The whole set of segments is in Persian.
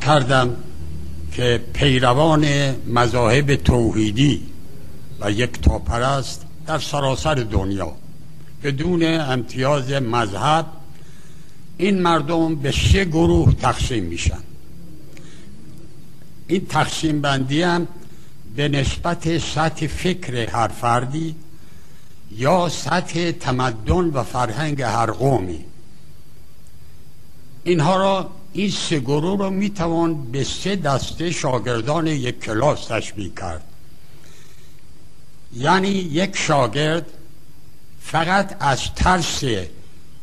کردم که پیروان مذاهب توحیدی و یک تاپرست در سراسر دنیا بدون امتیاز مذهب این مردم به سه گروه تقسیم میشن. این تقسیم بندی هم به نسبت سطح فکر هر فردی یا سطح تمدن و فرهنگ هر قومی. اینها را این سه گروه رو می‌توان به سه دسته شاگردان یک کلاس تشبیه کرد. یعنی یک شاگرد فقط از ترس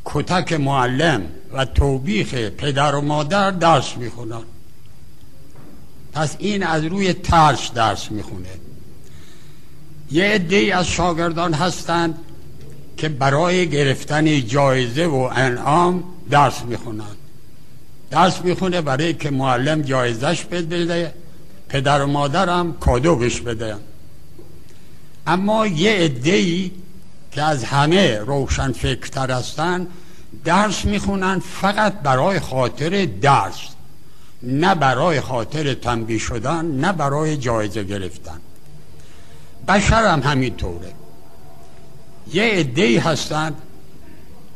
کتک معلم و توبیخ پدر و مادر درس می‌خونن. پس این از روی ترس درس می‌خونه. یه عده از شاگردان هستند که برای گرفتن جایزه و انعام درس می‌خونند درس می‌خونه برای که معلم جایزش بده پدر و مادرم کادو بش بده. اما یه عده که از همه روشن فکرتر هستن درس می‌خونن فقط برای خاطر درس نه برای خاطر تنبیه شدن نه برای جایزه گرفتن. بشر هم همینطوره. یه عده هستند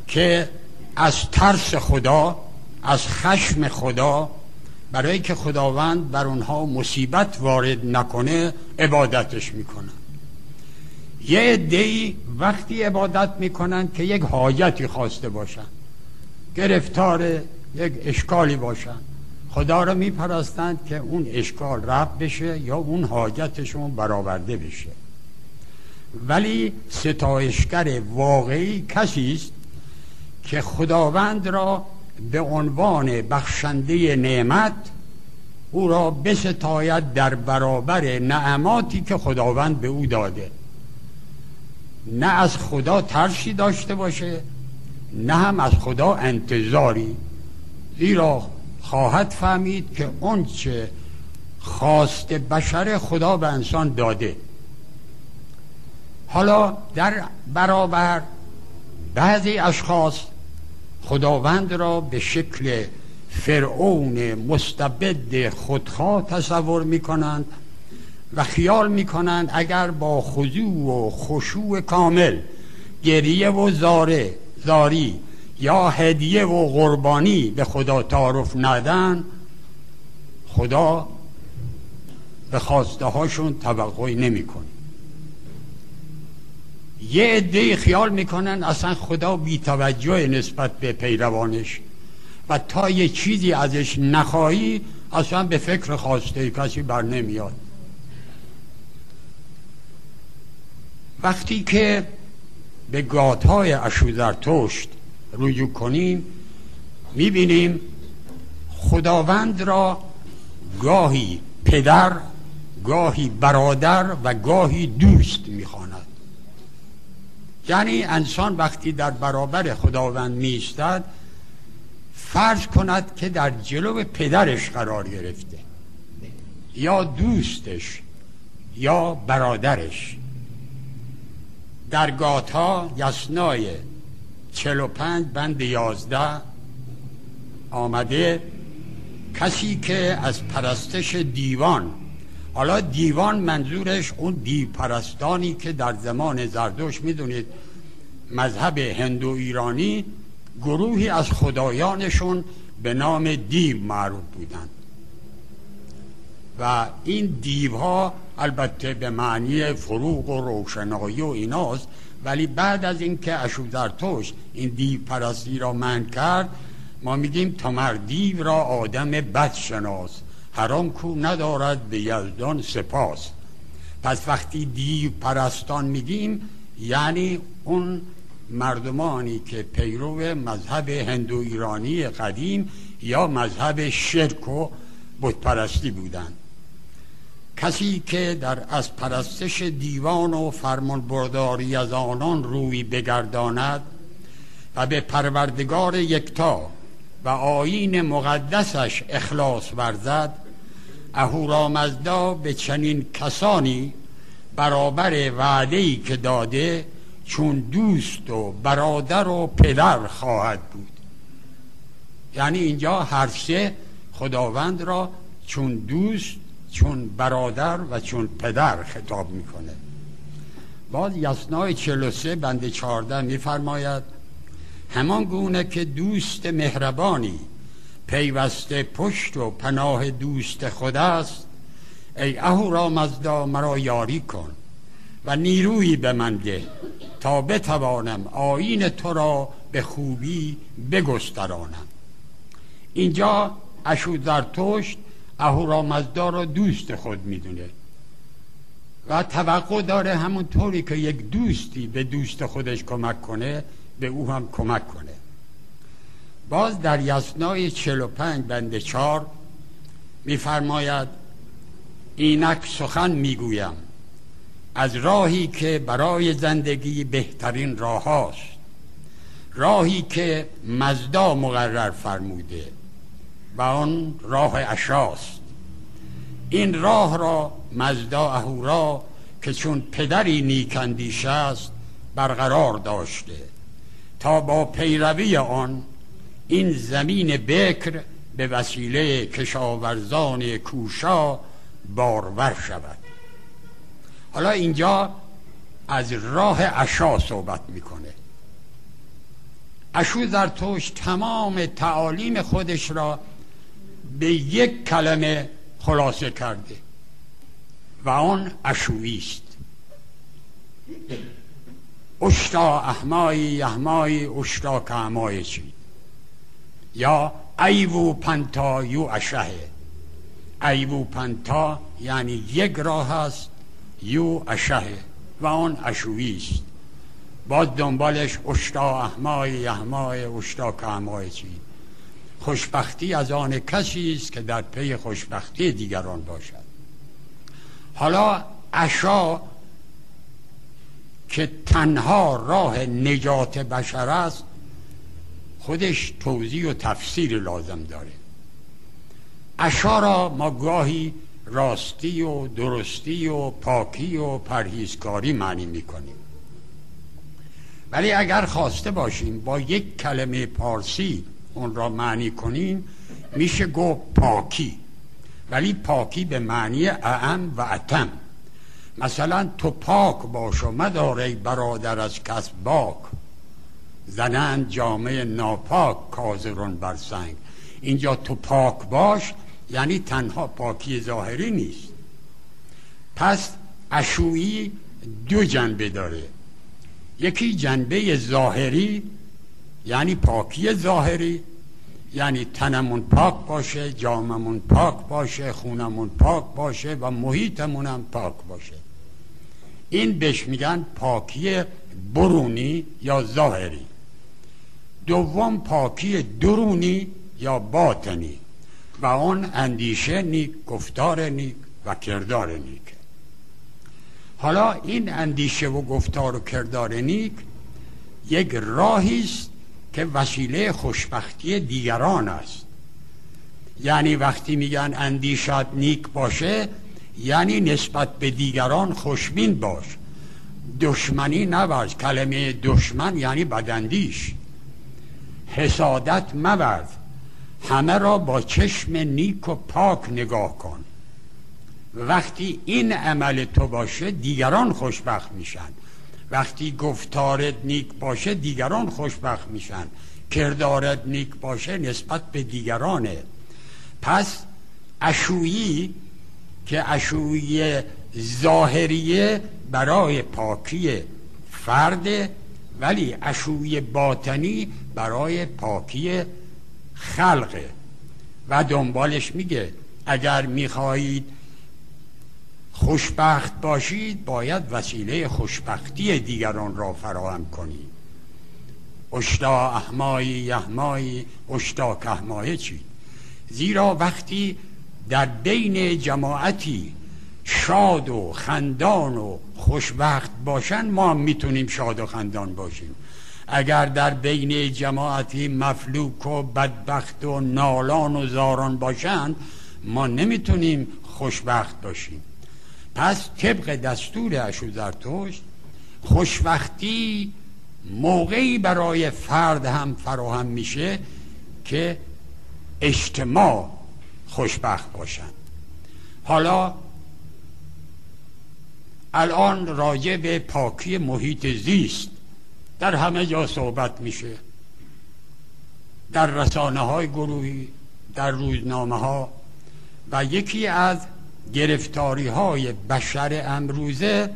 که از ترس خدا از خشم خدا برای که خداوند بر اونها مصیبت وارد نکنه عبادتش می‌کنن. یه عده وقتی عبادت می‌کنن که یک حاجتی خواسته باشن گرفتار یک اشکالی باشن. خدا رو میپرستند که اون اشکال رفت بشه یا اون حاجتشون برآورده بشه. ولی ستایشگر واقعی کسی است که خداوند را به عنوان بخشنده نعمت او را بستاید در برابر نعماتی که خداوند به او داده. نه از خدا ترسی داشته باشه نه هم از خدا انتظاری. زیرا خواهد فهمید که اون چه خواست بشر خدا به انسان داده. حالا در برابر بعضی اشخاص خداوند را به شکل فرعون مستبد خودخواه تصور می کنند و خیال می کنند اگر با خضوع و خشوع کامل گریه و زاره زاری یا هدیه و قربانی به خدا تعارف ندن خدا به خواسته هاشون توقعی نمی‌کنه یه عده خیال می‌کنن اصلا خدا بیتوجه نسبت به پیروانش. و تا یه چیزی ازش نخواهی اصلا به فکر خواسته کسی بر نمیاد. وقتی که به گاتهای اشوزرتشت رجوع کنیم می‌بینیم خداوند را گاهی پدر گاهی برادر و گاهی دوست می‌خواند. یعنی انسان وقتی در برابر خداوند میستد فرض کند که در جلو پدرش قرار گرفته یا دوستش یا برادرش. در گاتا یسنای 45 بند 11 آمده کسی که از پرستش دیوان حالا دیوان منظورش اون دیو پرستانی که در زمان زردوش می‌دونید مذهب هندو ایرانی گروهی از خدایانشون به نام دیو معروف بودند. و این دیوها البته به معنی فروغ و روشنایی و ایناست ولی بعد از اینکه اشوزرتوش این دیو پرستی را من کرد ما میگیم تمر دیو را آدم بد شناس حرام کو ندارد به یزدان سپاس. پس وقتی دیو پرستان میگیم یعنی اون مردمانی که پیرو مذهب هندو ایرانی قدیم یا مذهب شرک و بتپرستی بودند. کسی که در از پرستش دیوان و فرمان برداری از آنان روی بگرداند و به پروردگار یکتا و آین مقدسش اخلاص ورزد اهورامزدا به چنین کسانی برابر وعده‌ای که داده چون دوست و برادر و پدر خواهد بود. یعنی اینجا هر سه خداوند را چون دوست چون برادر و چون پدر خطاب می‌کنه. باز یسنای 43 بند 14 میفرماید همان گونه که دوست مهربانی پیوسته پشت و پناه دوست خود است ای اهورا مزدا مرا یاری کن و نیرویی به من ده تا بتوانم آین تو را به خوبی بگسترانم. اینجا اشو زرتشت اهورامزدا را دوست خود می‌دونه و توقع داره همونطوری که یک دوستی به دوست خودش کمک کنه به او هم کمک کنه. باز در یسنای 45 بند 4 میفرماید اینک سخن می‌گویم از راهی که برای زندگی بهترین راه هاست راهی که مزدا مقرر فرموده و آن راه اشاست. این راه را مزدا اهورا که چون پدری نیکندیش است برقرار داشته. تا با پیروی آن این زمین بکر به وسیله کشاورزان کوشا بارور شود. حالا اینجا از راه اشا صحبت می‌کنه. اشو در توش تمام تعالیم خودش را به یک کلمه خلاصه کرده و آن اشویی است. اشتا احمایی احمایی اشتا که چی؟ یا ایوو پنتا یو اشهه. ایوو پنتا یعنی یک راه است یو اشهه و آن اشویی است. باز دنبالش اشتا احمای احمای اشتا که چی؟ خوشبختی از آن کسی است که در پی خوشبختی دیگران باشد. حالا اشا که تنها راه نجات بشر است خودش توضیح و تفسیر لازم داره. اشا را ما گاهی راستی و درستی و پاکی و پرهیزکاری معنی می‌کنیم. ولی اگر خواسته باشیم با یک کلمه پارسی اون را معنی کنیم میشه گفت پاکی. ولی پاکی به معنی اعم و اتم. مثلا تو پاک باش و مداره برادر از کسب باک. زنند جامعه ناپاک کازرون بر سنگ. اینجا تو پاک باش یعنی تنها پاکی ظاهری نیست. پس اشویی دو جنبه داره. یکی جنبه ظاهری یعنی پاکی ظاهری. یعنی تنمون پاک باشه جاممون پاک باشه خونمون پاک باشه و محیطمون هم پاک باشه. این بهش میگن پاکی برونی یا ظاهری. دوم پاکی درونی یا باطنی. و آن اندیشه نیک گفتار نیک و کردار نیک. حالا این اندیشه و گفتار و کردار نیک یک راهی است که وسیله خوشبختی دیگران است. یعنی وقتی میگن اندیشات نیک باشه یعنی نسبت به دیگران خوشبین باش. دشمنی نورز کلمه دشمن یعنی بدندیش حسادت مورد همه را با چشم نیک و پاک نگاه کن. وقتی این عمل تو باشه دیگران خوشبخت میشن. وقتی گفتارت نیک باشه دیگران خوشبخت میشن. کردارت نیک باشه نسبت به دیگرانه. پس اشویی که اشویی ظاهریه برای پاکی فرد ولی اشویی باطنی برای پاکی خلقه و دنبالش میگه اگر می‌خواهید خوشبخت باشید باید وسیله خوشبختی دیگران را فراهم کنید. اشتا احمایی یحمایی اشتا کهمایه چید زیرا وقتی در بین جماعتی شاد و خندان و خوشبخت باشن ما می‌تونیم شاد و خندان باشیم. اگر در بین جماعتی مفلوک و بدبخت و نالان و زاران باشند ما نمی‌تونیم خوشبخت باشیم. پس طبق دستور اشو زرتشت خوشبختی موقعی برای فرد هم فراهم میشه که اجتماع خوشبخت باشند حالا الان راجع به پاکی محیط زیست در همه جا صحبت میشه. در رسانه های گروهی در روزنامه ها و یکی از گرفتاری های بشر امروزه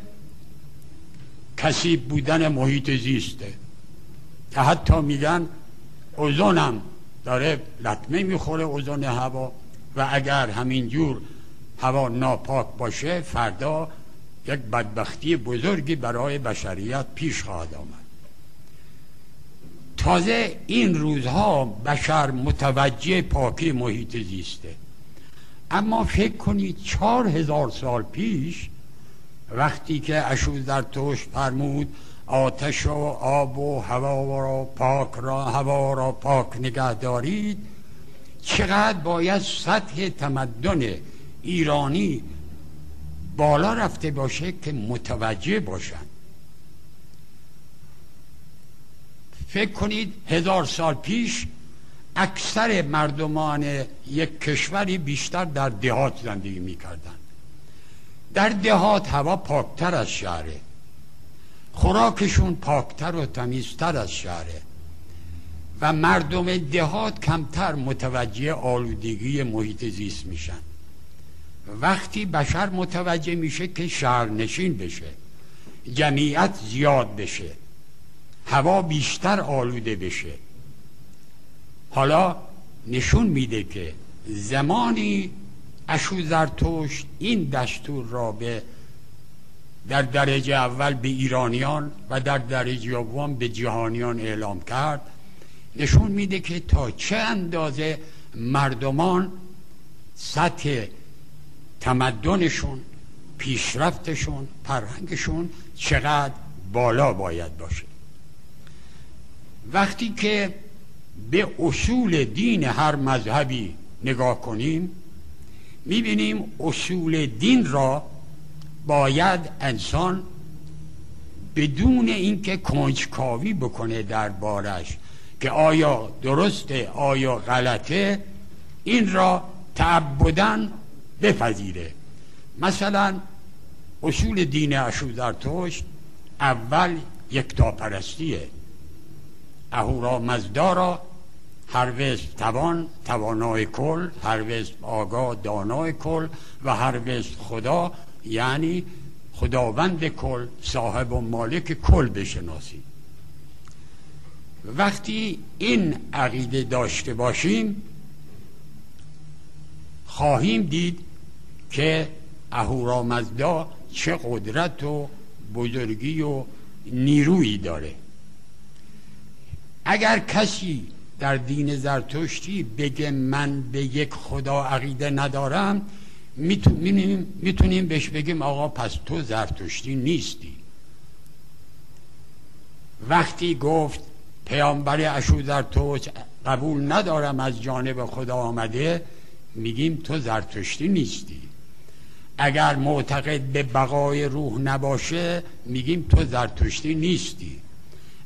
کسیب بودن محیط زیسته. که حتی میگن اوزونم داره لطمه می‌خوره اوزون هوا. و اگر همینجور هوا ناپاک باشه فردا یک بدبختی بزرگی برای بشریت پیش خواهد آمد. تازه این روزها بشر متوجه پاکی محیط زیسته. اما فکر کنید چهار هزار سال پیش وقتی که اشوز در توش فرمود آتش و آب و هوا را پاک را هوا را پاک نگه دارید چقدر باید سطح تمدن ایرانی بالا رفته باشه که متوجه باشند فکر کنید هزار سال پیش اکثر مردمان یک کشوری بیشتر در دهات زندگی می‌کردند. در دهات هوا پاکتر از شهره. خوراکشون پاکتر و تمیزتر از شهره. و مردم دهات کمتر متوجه آلودگی محیط زیست میشن. وقتی بشر متوجه میشه که شهرنشین بشه جمعیت زیاد بشه هوا بیشتر آلوده بشه. حالا نشون میده که زمانی اشو زرتشت این دستور را به در درجه اول به ایرانیان و در درجه دوم به جهانیان اعلام کرد. نشون میده که تا چه اندازه مردمان سطح تمدنشون پیشرفتشون فرهنگشون چقدر بالا باید باشه. وقتی که به اصول دین هر مذهبی نگاه کنیم می‌بینیم اصول دین را باید انسان بدون اینکه کنجکاوی بکنه در بارش که آیا درسته آیا غلطه این را تعبدن بپذیره. مثلا اصول دین اشوزرتشت اول یکتاپرستیه. اهورا مزدارا هر وزب توان توانای کل هر آگاه دانای کل و هر خدا یعنی خداوند کل صاحب و مالک کل بشناسیم وقتی این عقیده داشته باشیم خواهیم دید که اهورامزدا چه قدرت و بزرگی و نیرویی داره. اگر کسی در دین زرتشتی بگه من به یک خدا عقیده ندارم می‌تونیم, می‌تونیم بهش بگیم آقا پس تو زرتشتی نیستی. وقتی گفت پیامبر اشو زرتشت قبول ندارم از جانب خدا آمده. میگیم تو زرتشتی نیستی. اگر معتقد به بقای روح نباشه میگیم تو زرتشتی نیستی.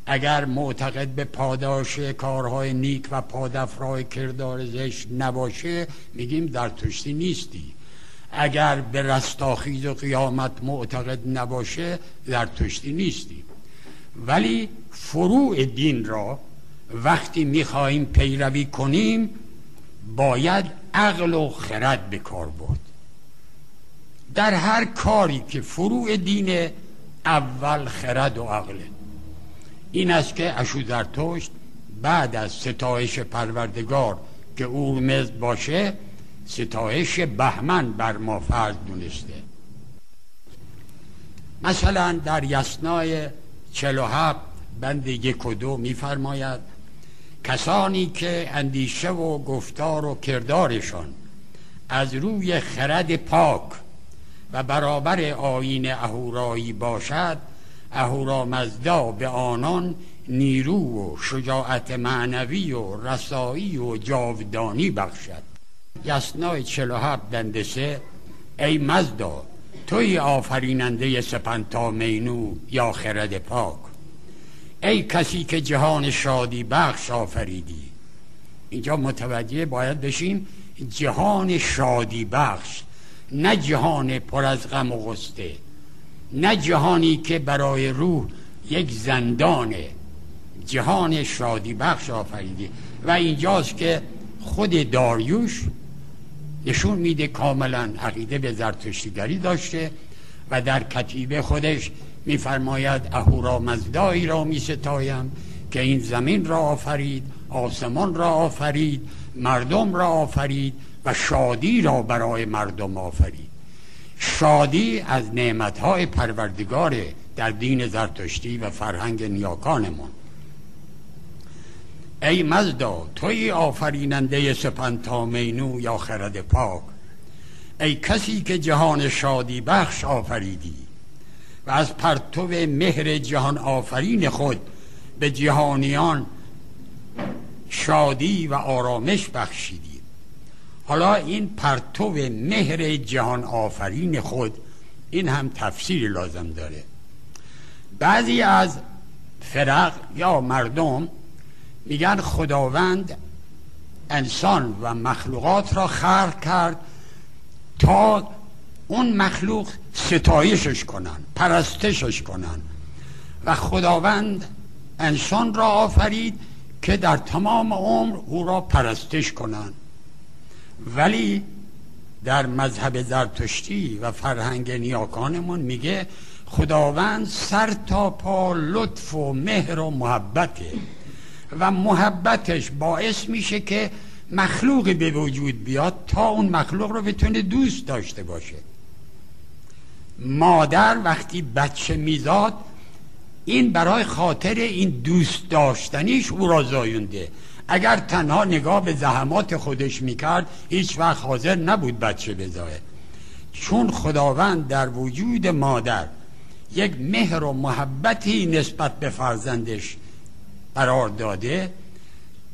اگر معتقد به پاداش کارهای نیک و پادفرای کردار زشت نباشه میگیم در تشتی نیستی. اگر به رستاخیز و قیامت معتقد نباشه در تشتی نیستی. ولی فروع دین را وقتی می‌خواهیم پیروی کنیم باید عقل و خرد به کار برد. در هر کاری که فروع دین اول خرد و عقله این است که اشوزرتشت بعد از ستایش پروردگار که اورمزد باشه ستایش بهمن بر ما فرض دونسته. مثلا در یسنای چلو هفت بند یک و دو میفرماید کسانی که اندیشه و گفتار و کردارشان از روی خرد پاک و برابر آین اهورایی باشد اهورامزدا به آنان نیرو و شجاعت معنوی و رسایی و جاودانی بخشد. یسنای چلو هفت دندسه ای مزدا توی آفریننده سپنتا مینو یا خرد پاک. ای کسی که جهان شادی بخش آفریدی. اینجا متوجه باید بشیم جهان شادی بخش نه جهان پر از غم و غصه نه جهانی که برای روح یک زندانه. جهان شادی بخش آفریدی. و اینجاست که خود داریوش نشون میده کاملا عقیده به زرتشتیگری داشته و در کتیبه خودش میفرماید اهورا مزدایی را میستایم که این زمین را آفرید آسمان را آفرید مردم را آفرید و شادی را برای مردم آفرید. شادی از نعمتهای پروردگار در دین زرتشتی و فرهنگ نیاکانمان ای مزدا توی آفریننده سپنتامینو یا خرد پاک ای کسی که جهان شادی بخش آفریدی و از پرتو مهر جهان آفرین خود به جهانیان شادی و آرامش بخشیدی. حالا این پرتو مهر جهان آفرین خود این هم تفسیر لازم داره. بعضی از فرق یا مردم میگن خداوند انسان و مخلوقات را خلق کرد تا اون مخلوق ستایشش کنن پرستشش کنن. و خداوند انسان را آفرید که در تمام عمر او را پرستش کنند ولی در مذهب زرتشتی و فرهنگ نیاکانمون میگه خداوند سر تا پا لطف و مهر و محبته. و محبتش باعث میشه که مخلوقی به وجود بیاد تا اون مخلوق رو بتونه دوست داشته باشه. مادر وقتی بچه میزاد این برای خاطر این دوست داشتنیش او را زایونده. اگر تنها نگاه به زحمات خودش می‌کرد هیچ وقت حاضر نبود بچه بزاید. چون خداوند در وجود مادر یک مهر و محبتی نسبت به فرزندش قرار داده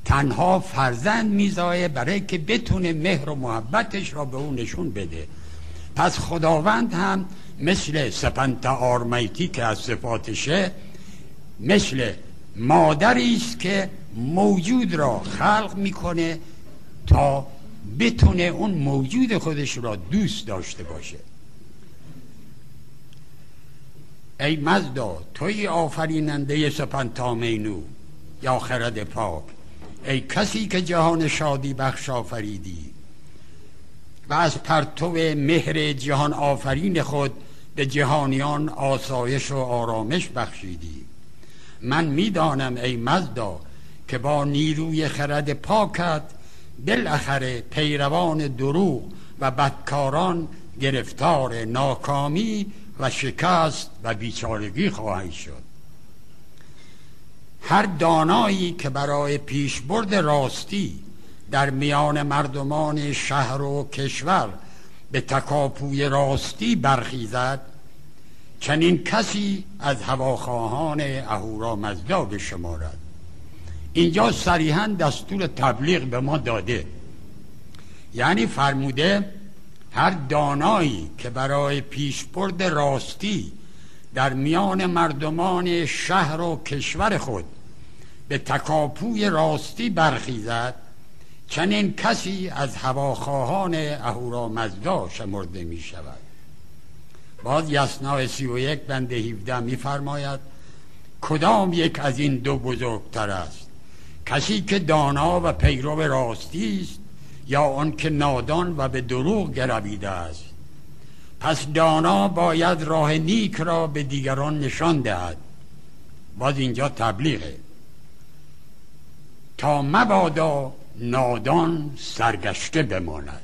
تنها فرزند میزایه برای که بتونه مهر و محبتش را به اون نشون بده. پس خداوند هم مثل سپنت آرمیتی که از صفاتشه مثل مادری است که موجود را خلق می‌کنه تا بتونه اون موجود خودش را دوست داشته باشه. ای مزدا توی آفریننده سپنتامینو یا خرد پاک ای کسی که جهان شادی بخش آفریدی و از پرتو مهر جهان آفرین خود به جهانیان آسایش و آرامش بخشیدی. من می‌دانم ای مزدا که با نیروی خرد پاکت بالاخره پیروان دروغ و بدکاران گرفتار ناکامی و شکست و بیچارگی خواهی شد. هر دانایی که برای پیشبرد راستی در میان مردمان شهر و کشور به تکاپوی راستی برخیزد چنین کسی از هواخواهان اهورا مزدا بشمارد اینجا صریحا دستور تبلیغ به ما داده. یعنی فرموده هر دانایی که برای پیشبرد راستی در میان مردمان شهر و کشور خود به تکاپوی راستی برخیزد چنین کسی از هواخواهان اهورا مزدا شمرده می شود باز یسنا سی و یک بند هیوده می فرماید کدام یک از این دو بزرگتر است؟ کسی که دانا و پیرو راستی است یا آن که نادان و به دروغ گرویده است؟ پس دانا باید راه نیک را به دیگران نشان دهد. باز اینجا تبلیغه. تا مبادا نادان سرگشته بماند.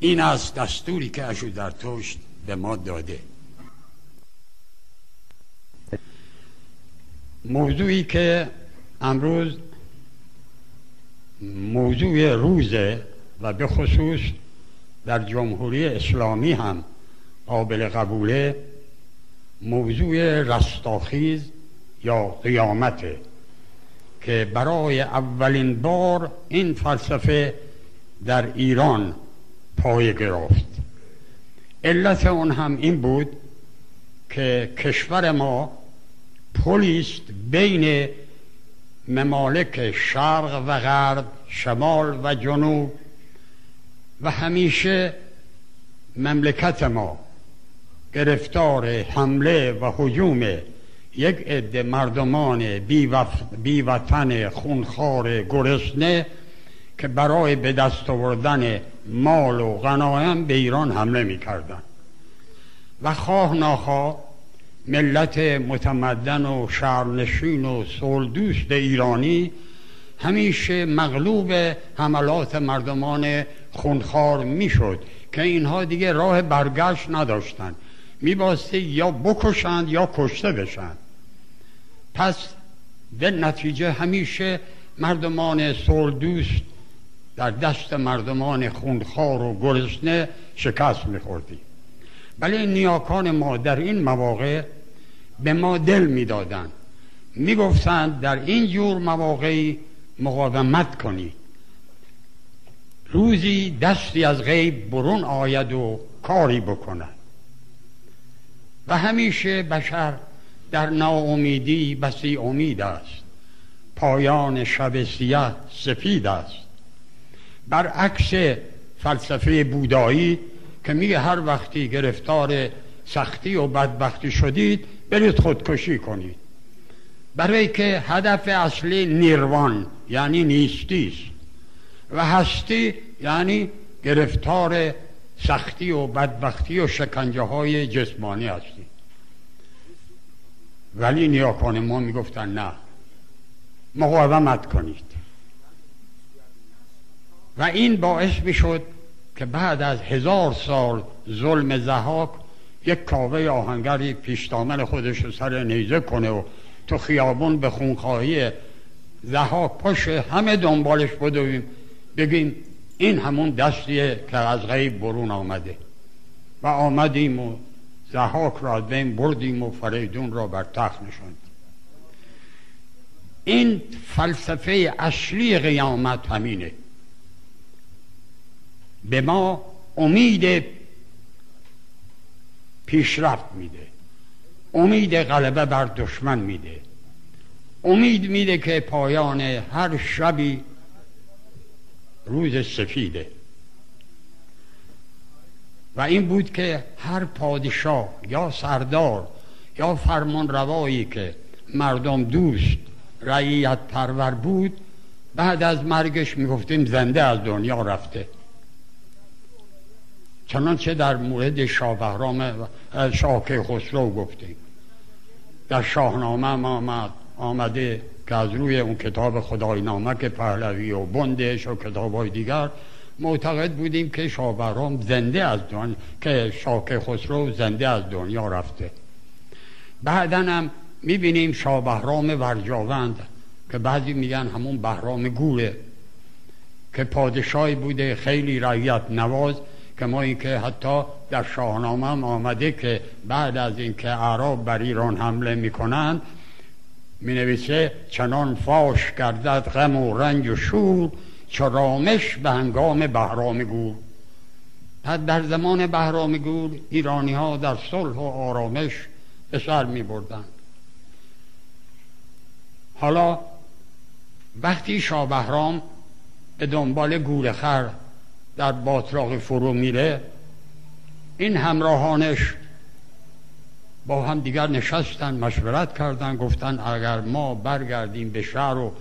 این است دستوری که اشو در توشت به ما داده. موضوعی که امروز موضوع روزه و به خصوص در جمهوری اسلامی هم قابل قبوله موضوع رستاخیز یا قیامته که برای اولین بار این فلسفه در ایران پای گرفت. علت اون هم این بود که کشور ما پلیست بین ممالک شرق و غرب شمال و جنوب و همیشه مملکت ما گرفتار حمله و حجوم یک عده مردمان بیوطن خونخوار گرسنه که برای به دست آوردن مال و غنایم به ایران حمله می‌کردند. و خواه ناخواه ملت متمدن و شهرنشین و دوست ایرانی همیشه مغلوب حملات مردمان خونخوار می‌شد که اینها دیگه راه برگشت نداشتند. میباسته یا بکشند یا کشته بشند. پس به نتیجه همیشه مردمان دوست در دست مردمان خونخوار و گرسنه شکست میخوردیم ولی نیاکان ما در این مواقع به ما دل می‌دادند می‌گفتند در این جور مواقعی مقاومت کنید. روزی دستی از غیب برون آید و کاری بکند. و همیشه بشر در ناامیدی بسی امید است. پایان شب سیاه سفید است. برعکس فلسفه بودایی که میگه هر وقتی گرفتار سختی و بدبختی شدید برید خودکشی کنید. برای که هدف اصلی نیروان یعنی نیستی است. و هستی یعنی گرفتار سختی و بدبختی و شکنجه های جسمانی هستی. ولی نیاکان ما می‌گفتن نه. مقاومت کنید. و این باعث می‌شد که بعد از هزار سال ظلم زهاک یک کاوه آهنگری پیشتامن خودش رو سر نیزه کنه و تو خیابون به خونخواهی زهاک پاشه همه دنبالش بدویم. بگیم این همون دستیه که از غیب برون آمده. و آمدیم و زهاک را بین بردیم و فریدون را بر تخت نشاندیم. این فلسفه اصلی قیامت همینه. به ما امید پیشرفت میده. امید غلبه بر دشمن میده. امید میده که پایان هر شبی روز سفیده. و این بود که هر پادشاه یا سردار یا فرمان روایی که مردم دوست رعیت پرور بود بعد از مرگش می‌گفتیم زنده از دنیا رفته. چنانچه در مورد شاه بهرام شاه خسرو گفتیم. در شاهنامه آمد آمده که از روی اون کتاب خدای نامک پهلوی و بندش و کتاب های دیگر معتقد بودیم که شاه بهرام زنده از دنیا که شاه خسرو زنده از دنیا رفته. بعدا هم می‌بینیم شاه بهرام ورجاوند که بعضی میگن همون بهرام گوره که پادشاهی بوده خیلی رعیت نواز که ما اینکه حتی در شاهنامه هم آمده که بعد از اینکه عرب بر ایران حمله می‌کنند می نویسه چنان فاش گردد غم و رنج و شور چرامش به هنگام بهرام گور پس در زمان بهرام گور ایرانی ها در صلح و آرامش به سر می بردن. حالا وقتی شاه بهرام به دنبال گورخر در باطراق فرو میره این همراهانش با هم دیگر نشستن مشورت کردن گفتن اگر ما برگردیم به شهر و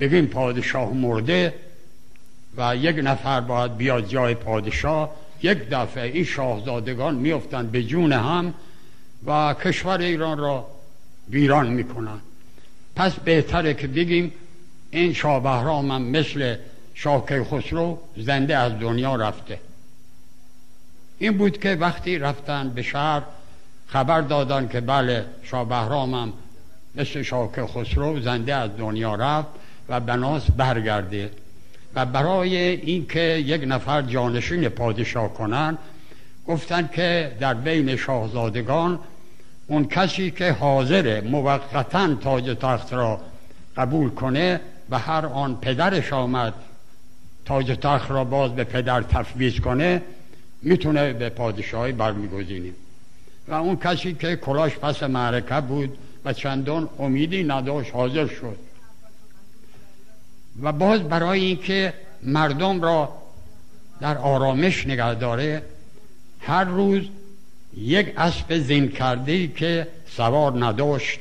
بگیم پادشاه مرده و یک نفر باید بیاد جای پادشاه یک دفعه این شاهزادگان میافتند به جون هم و کشور ایران را ویران می‌کنن پس بهتره که بگیم این شاه بهرام هم مثل شاه خسرو زنده از دنیا رفته. این بود که وقتی رفتن به شهر خبر دادن که بله شاه هم مثل شاه خسرو زنده از دنیا رفت و بناس برگرده. و برای اینکه یک نفر جانشین پادشاه کنن گفتن که در بین شاهزادگان اون کسی که حاضر موقتا تاج تخت را قبول کنه و هر آن پدرش آمد تاج تخت را باز به پدر تفویض کنه می‌تونه به پادشاهی برمیگزینیم و اون کسی که کلاش پس معرکه بود و چندان امیدی نداشت حاضر شد. و باز برای اینکه مردم را در آرامش نگه داره هر روز یک اسب زین کرده که سوار نداشت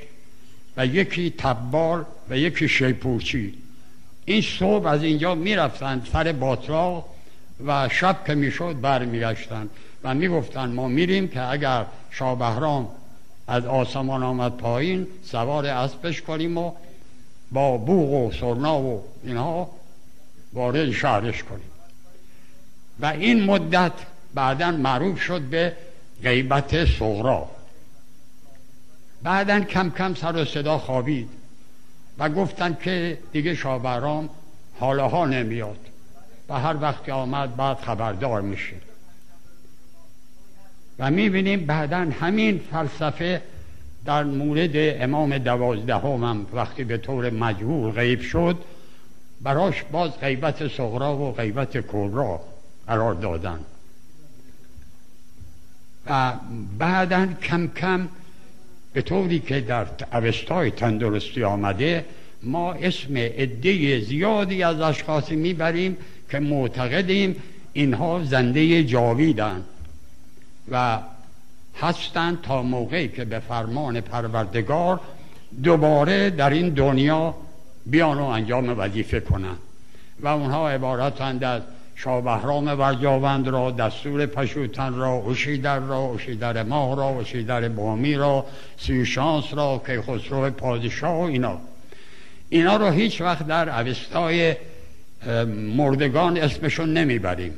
و یکی تبال و یکی شیپورچی. این صبح از اینجا می‌رفتند سر باطلا و شب که می‌شد برمیگشتند. و می‌گفتند ما میریم که اگر شاه بهرام از آسمان آمد پایین سوار اسبش کنیم و با بوغ و سرنا و اینها وارد شهرش کنیم. و این مدت بعدا معروف شد به غیبت صغرا. بعدا کم کم سر و صدا خوابید و گفتند که دیگه شابرام حالا نمیاد و هر وقت آمد بعد خبردار میشه و می‌بینیم بعدا همین فلسفه در مورد امام دوازدهم هم وقتی به طور مجبور غیب شد براش باز غیبت صغرا و غیبت کبرا قرار دادن. و بعدا کم کم به طوری که در اوستای تندرستی آمده ما اسم عده زیادی از اشخاصی می‌بریم که معتقدیم اینها زنده جاویدن. و هستند تا موقعی که به فرمان پروردگار دوباره در این دنیا بیان و انجام وظیفه کنند. و اونها عبارتند از شاه بهرام ورجاوند را دستور پشوتن را اوشیدر را اوشیدر ماه را اوشیدر بامی را سیوشانس را که خسرو پادشاه و اینا. اینا رو هیچ وقت در اوستای مردگان اسمشون نمی‌بریم.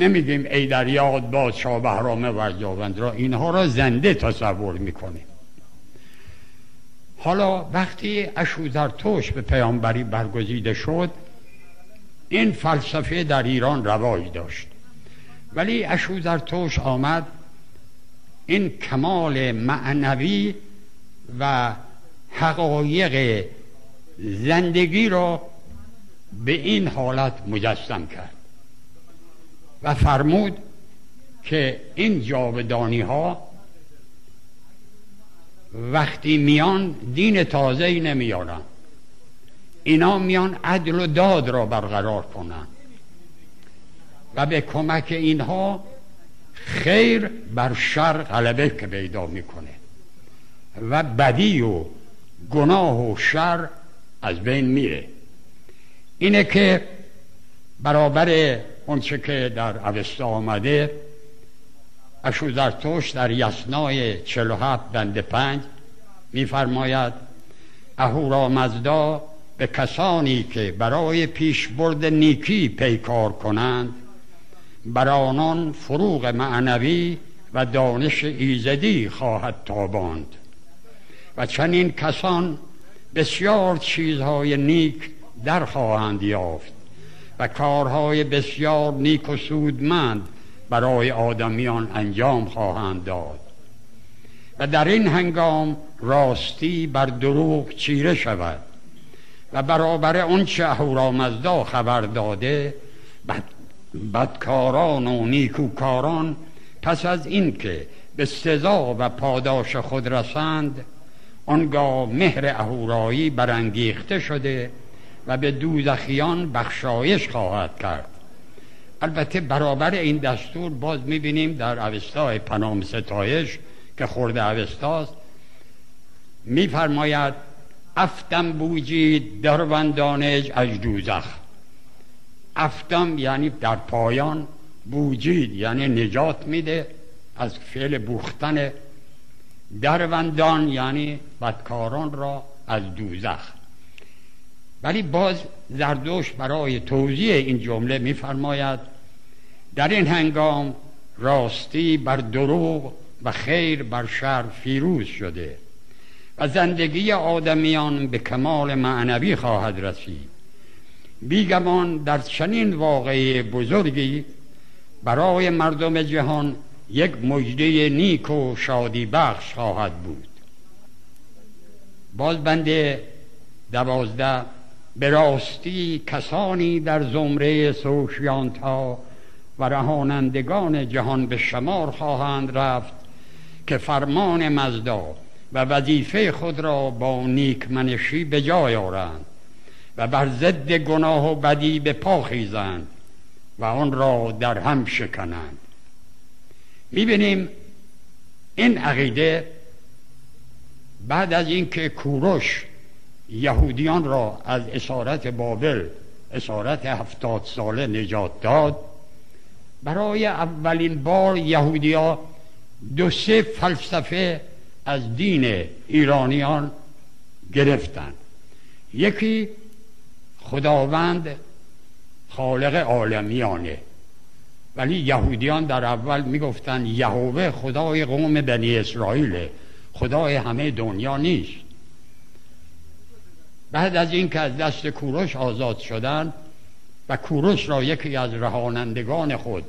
نمیگیم ای در یاد باد شاه بهرام ورجاوند را اینها را زنده تصور می‌کنیم. حالا وقتی توش به پیامبری برگزیده شد این فلسفه در ایران رواج داشت. ولی توش آمد این کمال معنوی و حقایق زندگی را به این حالت مجسم کرد. و فرمود که این جاودانی ها وقتی میان دین تازه ای نمیارن اینا میان عدل و داد را برقرار کنن و به کمک اینها خیر بر شر غلبه که پیدا می‌کنه. و بدی و گناه و شر از بین میره. اینه که برابر اونچه که در اوستا آمده اشوزرتوش در یسنای 47 بند پنج میفرماید اهورامزدا به کسانی که برای پیشبرد نیکی پیکار کنند بر آنان فروغ معنوی و دانش ایزدی خواهد تاباند. و چنین کسان بسیار چیزهای نیک در خواهند یافت. و کارهای بسیار نیک و سودمند برای آدمیان انجام خواهند داد. و در این هنگام راستی بر دروغ چیره شود و برابر آنچه اهورامزدا خبر داده بد بدکاران و نیکوکاران پس از اینکه به سزا و پاداش خود رسند آنگاه مهر اهورایی برانگیخته شده و به دوزخیان بخشایش خواهد کرد. البته برابر این دستور باز می‌بینیم در اوستای پنام ستایش که خورده اوستاست میفرماید افتم بوجی دروندانج از دوزخ. افتم یعنی در پایان بوجید یعنی نجات میده از فعل بوختن. دروندان یعنی بدکاران را از دوزخ. ولی باز زردوش برای توضیح این جمله میفرماید در این هنگام راستی بر دروغ و خیر بر شر فیروز شده و زندگی آدمیان به کمال معنوی خواهد رسید. بیگمان در چنین واقعی بزرگی برای مردم جهان یک مجده نیک و شادی بخش خواهد بود. باز بنده دوازده به راستی کسانی در زمره سوشیانتا و رهانندگان جهان به شمار خواهند رفت که فرمان مزدا و وظیفه خود را با نیکمنشی به جای آورند و بر ضد گناه و بدی به پا خیزند و آن را در هم شکنند. می‌بینیم این عقیده بعد از اینکه کوروش یهودیان را از اسارت بابل اسارت هفتاد ساله نجات داد. برای اولین بار یهودیا دو سه فلسفه از دین ایرانیان گرفتند. یکی خداوند خالق عالمیانه. ولی یهودیان در اول می‌گفتند یهوه خدای قوم بنی اسرائیل خدای همه دنیا نیست. بعد از اینکه از دست کوروش آزاد شدند و کوروش را یکی از رهانندگان خود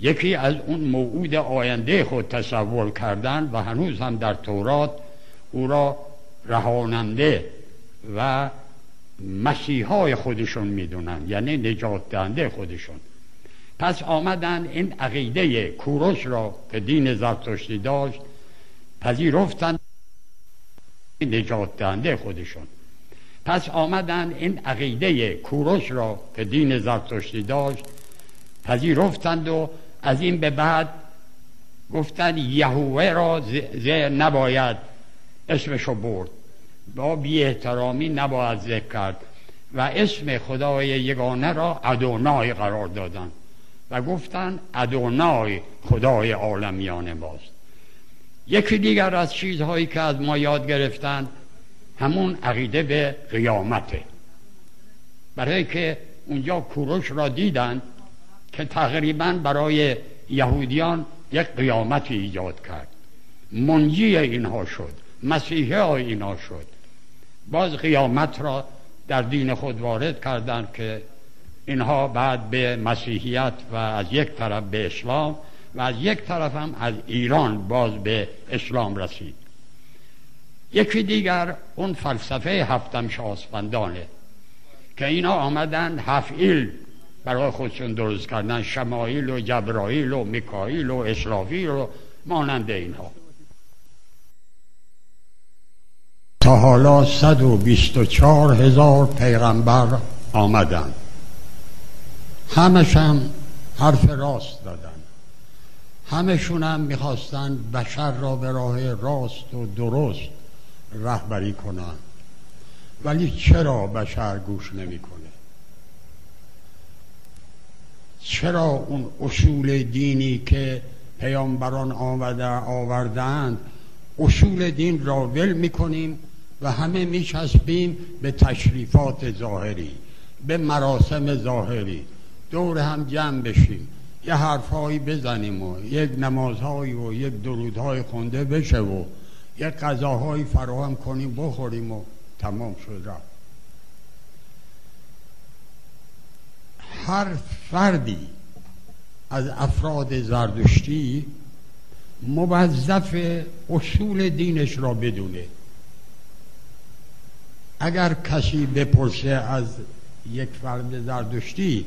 یکی از اون موعود آینده خود تصور کردن و هنوز هم در تورات او را رهاننده و مسیحای خودشون می‌دونن یعنی نجات دهنده خودشون. پس آمدن این عقیده کوروش را که دین زرتشتی داشت پذیرفتن نجات دهنده خودشون. پس آمدن این عقیده کوروش را که دین زرتشتی داشت پذیرفتند و از این به بعد گفتن یهوه را نباید اسمشو برد. با بی احترامی نباید ذکر کرد و اسم خدای یگانه را ادونای قرار دادن و گفتن ادونای خدای عالمیان ماست. یکی دیگر از چیزهایی که از ما یاد گرفتن همون عقیده به قیامته. برای که اونجا کوروش را دیدن که تقریبا برای یهودیان یک قیامتی ایجاد کرد. منجی اینها شد مسیحی اینها شد. باز قیامت را در دین خود وارد کردند که اینها بعد به مسیحیت و از یک طرف به اسلام و از یک طرف هم از ایران باز به اسلام رسید. یکی دیگر اون فلسفه هفتم شاسپندانه که اینا آمدن هفعیل برای خودشون درست کردن شمایل و جبرائیل و میکائیل و اسرافیل و مانند اینها تا حالا 124 هزار پیغمبر آمدن. همش هم حرف راست دادن. همشون هم می‌خواستن بشر را به راه راست و درست رهبری کنن. ولی چرا بشر گوش نمی‌کنه؟ چرا اون اصول دینی که پیامبران آمده آوردند اصول دین را ول می‌کنیم و همه میچسبیم به تشریفات ظاهری به مراسم ظاهری دور هم جمع بشیم. یه حرفهایی بزنیم و یک نمازهایی و یک درودهای خونده بشه و یک غذاهایی فراهم کنیم بخوریم و تمام شد رفت. هر فردی از افراد زردشتی موظف اصول دینش را بدونه. اگر کسی بپرسه از یک فرد زردشتی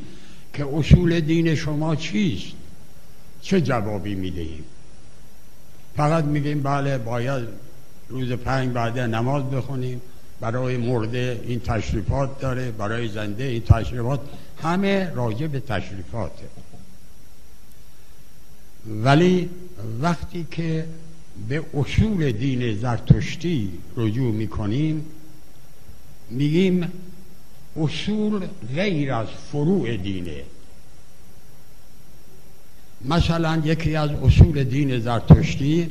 که اصول دین شما چیست؟ چه جوابی می‌دهیم؟ فقط میگیم بله باید روز پنج بعد نماز بخونیم. برای مرده این تشریفات داره برای زنده این تشریفات. همه راجع به تشریفاته. ولی وقتی که به اصول دین زرتشتی رجوع می‌کنیم میگیم اصول غیر از فروع دینه. مثلا یکی از اصول دین زرتشتی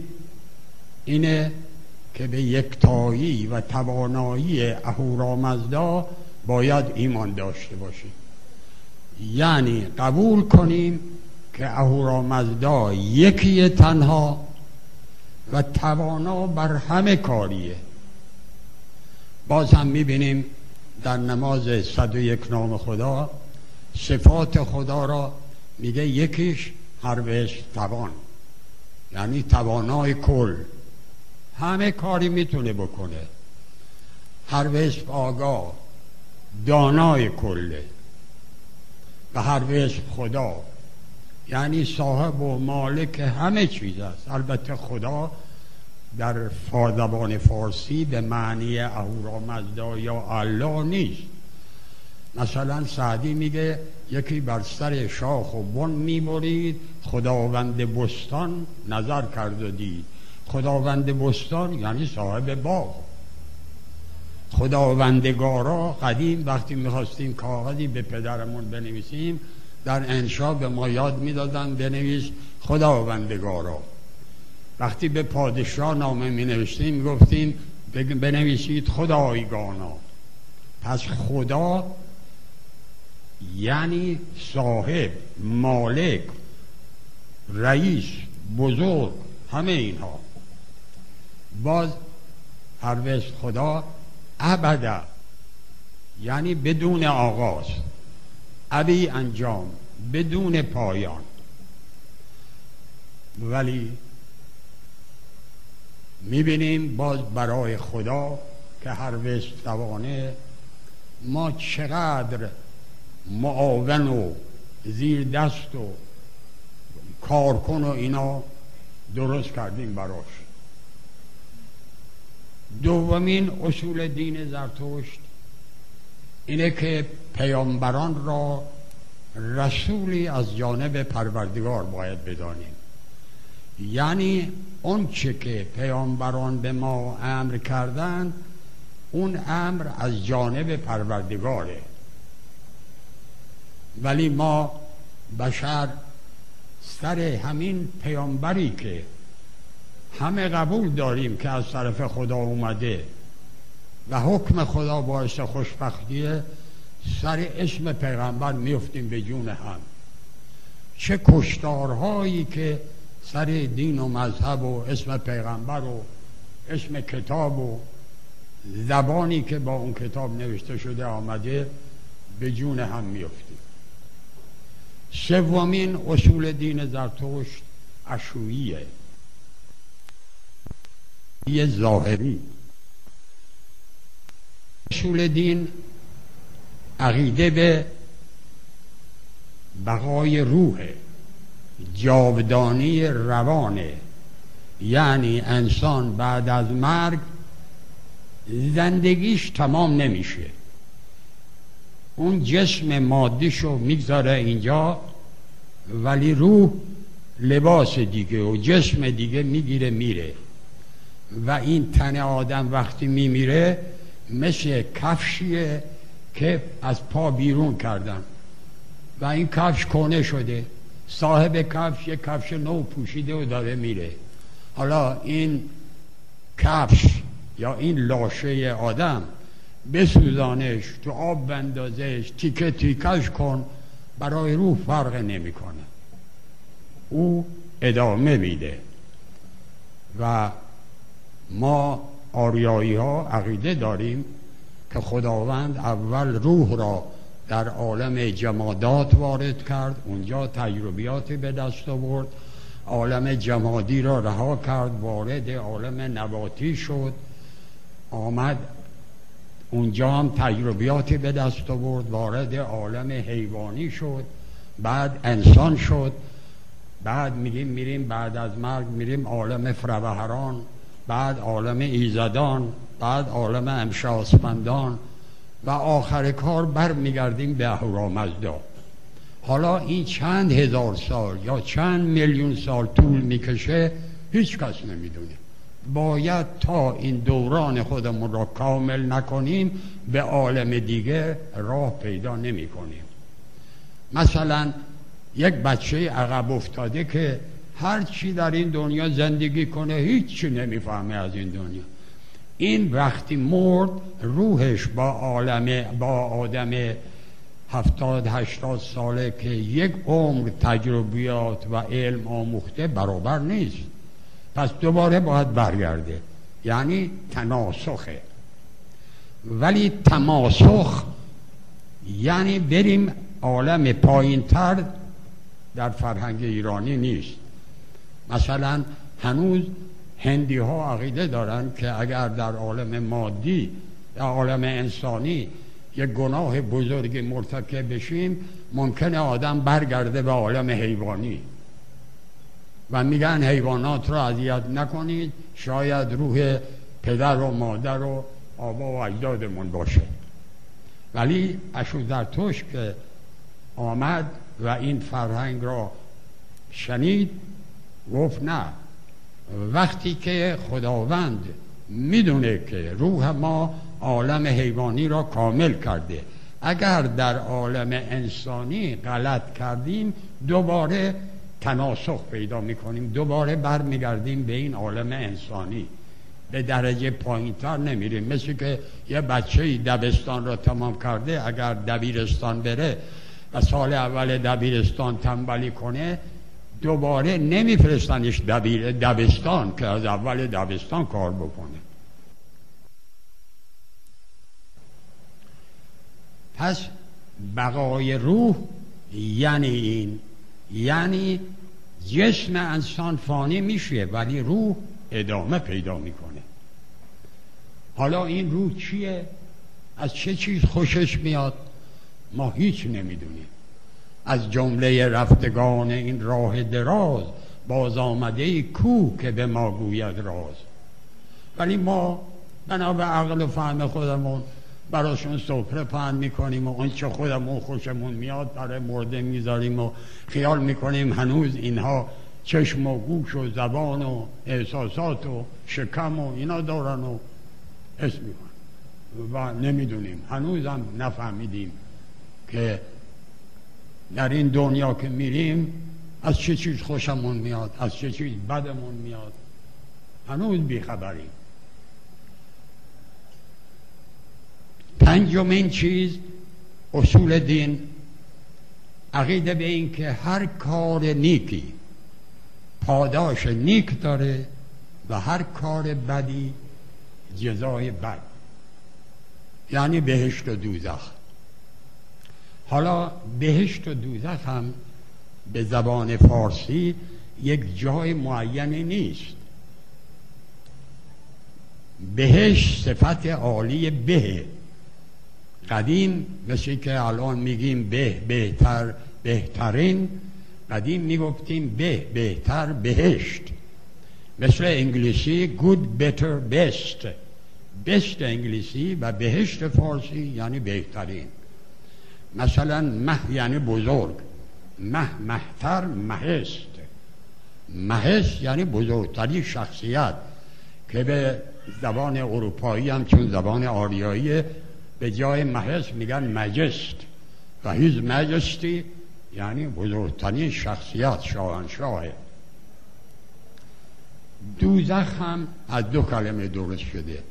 اینه که به یکتایی و توانایی اهورامزدا باید ایمان داشته باشیم. یعنی قبول کنیم که اهورامزدا یکی تنها و توانا بر همه کاریه. باز هم می‌بینیم در نماز صد و یک نام خدا صفات خدا را میگه یکیش هر توان یعنی توانای کل. همه کاری می‌تونه بکنه. هر وصف آگاه دانای کله و هر خدا یعنی صاحب و مالک همه چیز است. البته خدا در زبان فارسی به معنی اهورامزدا یا الله نیست. مثلا سعدی میگه یکی بر سر شاخ و بن می‌برید خداوند بستان نظر کرد و دید. خداوند بستان یعنی صاحب باغ. خداوندگارا قدیم وقتی می‌خواستیم کاغذی به پدرمون بنویسیم در انشا به ما یاد می‌دادن بنویس خداوندگارا. وقتی به پادشاه نامه می نوشتیم گفتیم بنویسید خدایگانا. پس خدا یعنی صاحب مالک رئیس بزرگ همه اینها. باز پروست خدا ابدا یعنی بدون آغاز ابی انجام بدون پایان. ولی می‌بینیم باز برای خدا که هر وستوانه ما چقدر معاون و زیر دست و کارکن و اینا درست کردیم براش. دومین اصول دین زرتشت اینه که پیامبران را رسولی از جانب پروردگار باید بدانیم. یعنی اون چه که پیامبران به ما امر کردند اون امر از جانب پروردگاره. ولی ما بشر سر همین پیامبری که همه قبول داریم که از طرف خدا اومده و حکم خدا باعث خوشبختیه سر اسم پیغمبر میفتیم به جون هم. چه کشتارهایی که سر دین و مذهب و اسم پیغمبر و اسم کتاب و زبانی که با اون کتاب نوشته شده آمده به جون هم میفتیم سومین اصول دین زرتشت اشوییه یه ظاهری. اصول دین عقیده به بقای روحه. جاودانی روانه. یعنی انسان بعد از مرگ زندگیش تمام نمیشه. اون جسم مادیشو می‌گذاره اینجا ولی روح لباس دیگه و جسم دیگه می‌گیره میره. و این تن آدم وقتی میمیره مثل کفشیه که از پا بیرون کردن. و این کفش کنه شده. صاحب کفش یک کفش نو پوشیده و داره میره. حالا این کفش یا این لاشه آدم بسوزانش تو آب بندازش تیکه تیکش کن برای روح فرق نمی‌کنه. او ادامه میده. و ما آریایی ها عقیده داریم که خداوند اول روح را در عالم جمادات وارد کرد. اونجا تجربیاتی به دست آورد. عالم جمادی را رها کرد. وارد عالم نباتی شد. آمد. اونجا هم تجربیاتی به دست آورد. وارد عالم حیوانی شد. بعد انسان شد. بعد میگیم میریم. بعد از مرگ میریم عالم فروهران بعد عالم ایزدان. بعد عالم امشاسپندان و آخر کار بر میگردیم به اهورامزدا حالا این چند هزار سال یا چند میلیون سال طول می‌کشه هیچ کس نمی‌دونه. باید تا این دوران خودمون را کامل نکنیم به عالم دیگه راه پیدا نمی کنیم مثلا یک بچه عقب افتاده که هر چی در این دنیا زندگی کنه هیچی نمی‌فهمه از این دنیا. این وقتی مرد روحش با عالم با آدم هفتاد هشتاد ساله که یک عمر تجربیات و علم آموخته برابر نیست. پس دوباره باید برگرده. یعنی تناسخه. ولی تماسخ یعنی بریم عالم پایین تر در فرهنگ ایرانی نیست. مثلا هنوز هندی ها عقیده دارن که اگر در عالم مادی در عالم انسانی یک گناه بزرگ مرتکب بشیم ممکنه آدم برگرده به عالم حیوانی. و میگن حیوانات رو اذیت نکنید شاید روح پدر و مادر و آبا و اجدادمون باشه. ولی اشوزرتوش که آمد و این فرهنگ را شنید گفت نه وقتی که خداوند می‌دونه که روح ما عالم حیوانی را کامل کرده. اگر در عالم انسانی غلط کردیم دوباره تناسخ پیدا می‌کنیم دوباره برمیگردیم به این عالم انسانی. به درجه پایینتر نمیریم. مثل که یه بچه دبستان را تمام کرده اگر دبیرستان بره و سال اول دبیرستان تنبلی کنه دوباره نمیفرستنش دبستان که از اول دبستان کار بکنه پس بقای روح یعنی این یعنی جسم انسان فانی میشه ولی روح ادامه پیدا می‌کنه حالا این روح چیه؟ از چه چیز خوشش میاد؟ ما هیچ نمی‌دونیم از جمله رفتگان این راه دراز باز آمده کو که به ما گوید راز. ولی ما بنا به عقل و فهم خودمون براشون سفره پهن می‌کنیم و اون چه خودمون خوشمون میاد برای مرده می‌ذاریم و خیال می‌کنیم هنوز اینها چشم و گوش و زبان و احساسات و شکم و اینا دارن و اسم می‌کنن. و نمی‌دونیم. هنوزم نفهمیدیم که در این دنیا که میریم از چه چیز خوشمون میاد؟ از چه چیز بدمون میاد؟ هنوز بیخبریم. پنجمین چیز اصول دین. عقیده به این که هر کار نیکی پاداش نیک داره و هر کار بدی جزای بد. یعنی بهشت و دوزخ. حالا بهشت و دوزخ هم به زبان فارسی یک جای معینی نیست. بهش صفت عالی به. قدیم مثل که الان میگیم به بهتر بهترین قدیم می‌گفتیم به بهتر بهشت. مثل انگلیسی good better best. Best انگلیسی و بهشت فارسی یعنی بهترین. مثلا مه یعنی بزرگ مه مهتر مهست مهست یعنی بزرگترین شخصیت که به زبان اروپایی هم چون زبان آریایی به جای مهست میگن مجست و هیز مجستی یعنی بزرگترین شخصیت شاهنشاهه دوزخ هم از دو کلمه درست شده.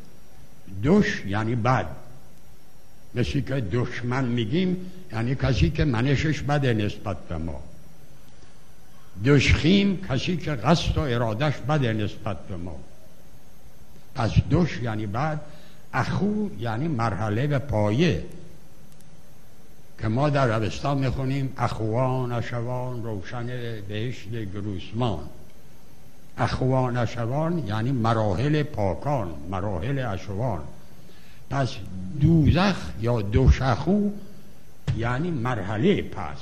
دوش یعنی بد. مثل که دشمن میگیم یعنی کسی که منشش بده نسبت به ما. دشخیم کسی که قصد و ارادش بده نسبت به ما. پس دوش یعنی بعد اخو یعنی مرحله و پایه. که ما در عربستان می‌خونیم اخوان اشوان روشن بهشت گروسمان. اخوان اشوان یعنی مراحل پاکان مراحل اشوان. پس دوزخ یا دوشخو یعنی مرحله پس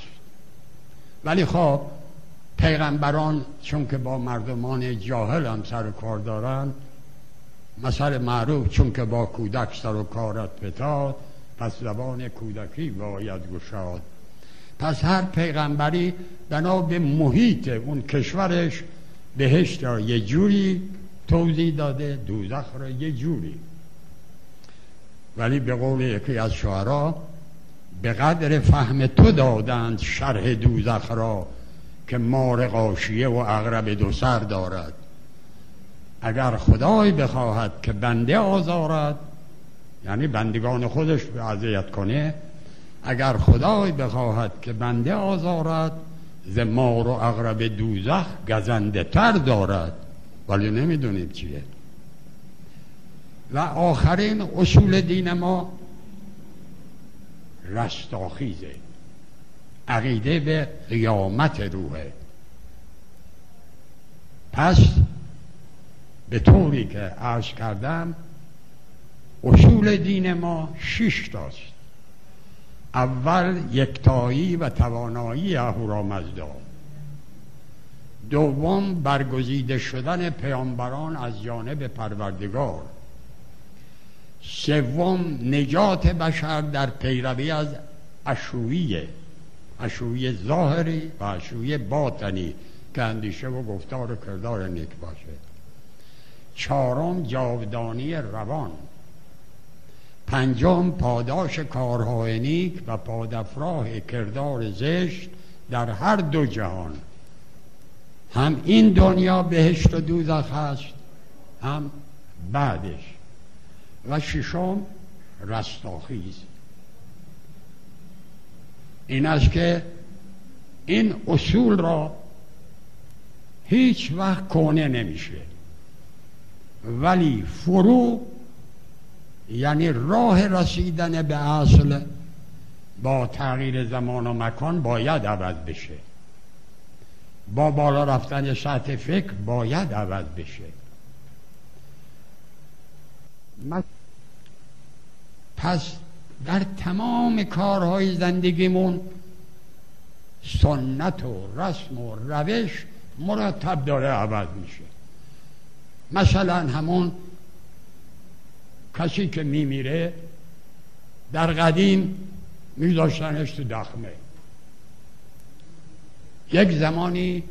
ولی خب پیغمبران چون که با مردمان جاهل هم سر کار دارن مثل معروف چون که با کودک سر و کارت بتاد پس زبان کودکی باید گشاد. پس هر پیغمبری بنا به محیط اون کشورش بهشت را یه جوری توضیح داده دوزخ را یه جوری. ولی به قول یکی از شعرا به قدر فهم تو دادند شرح دوزخ را که مار قاشیه و اغرب دو سر دارد. اگر خدای بخواهد که بنده آزارد یعنی بندگان خودش اذیت کنه اگر خدای بخواهد که بنده آزارد ز مار و اغرب دوزخ گزنده تر دارد. ولی نمی‌دونیم چیه. آخرین اصول دین ما رستاخیزه عقیده به قیامت روحه. پس به طوری که عرض کردم اصول دین ما شش تاست. اول یکتایی و توانایی اهورامزدا دوم برگزیده شدن پیامبران از جانب پروردگار. سوم نجات بشر در پیروی از اشویه اشویه ظاهری و اشویه باطنی که اندیشه و گفتار و کردار نیک باشه. چهارم جاودانی روان. پنجم پاداش کارهای نیک و پادفراه کردار زشت در هر دو جهان. هم این دنیا بهشت و دوزخ هست هم بعدش. و ششم رستاخیز. این است که این اصول را هیچ وقت کنه نمیشه. ولی فرو یعنی راه رسیدن به اصل با تغییر زمان و مکان باید عوض بشه. با بالا رفتن سطح فکر باید عوض بشه. پس در تمام کارهای زندگیمون سنت و رسم و روش مرتب داره عوض میشه. مثلا همون کسی که میمیره در قدیم میداشتنش تو دخمه. یک زمانی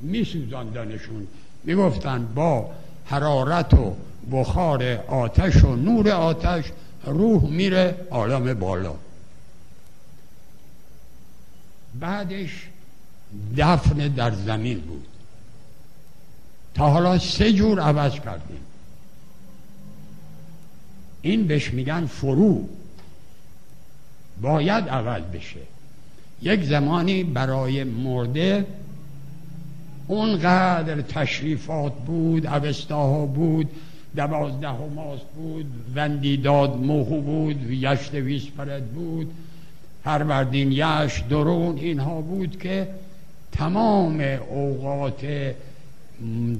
میسوزاندنشون می‌گفتن با حرارت و بخار آتش و نور آتش روح میره. عالم بالا. بعدش دفن در زمین بود. تا حالا سه جور عوض کردیم. این بهش میگن فرو. باید عوض بشه. یک زمانی برای مرده اونقدر تشریفات بود اوستاها بود دوازده ماس بود وندیداد موهو بود یشت ویسپرد بود. پروردین یش درون اینها بود که تمام اوقات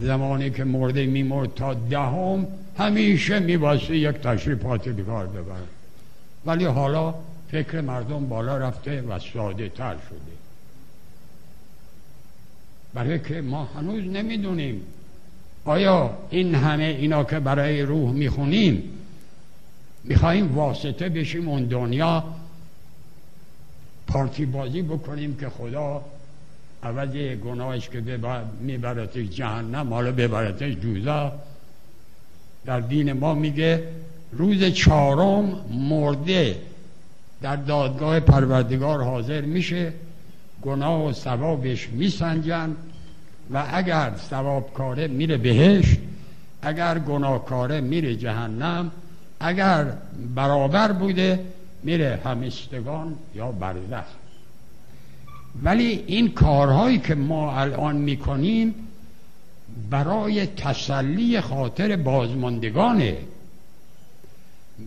زمانی که مرده میمرد تا دهم همیشه میباسته یک تشریفاتی بکار ببرد. ولی حالا فکر مردم بالا رفته و ساده تر شده. برای که ما هنوز نمی‌دونیم آیا این همه اینا که برای روح می‌خونیم میخواییم واسطه بشیم اون دنیا پارتی بازی بکنیم که خدا عوض گناهش که میبرتش جهنم حالا ببرتش دوزا. در دین ما میگه روز چهارم مرده در دادگاه پروردگار حاضر میشه گناه و ثوابش میسنجن. و اگر ثوابکاره میره بهشت اگر گناهکاره میره جهنم اگر برابر بوده میره همستگان یا برزخ. ولی این کارهایی که ما الان می‌کنیم برای تسلی خاطر بازماندگانه.